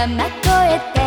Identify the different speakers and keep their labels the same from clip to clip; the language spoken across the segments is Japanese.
Speaker 1: 山越えて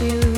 Speaker 1: you.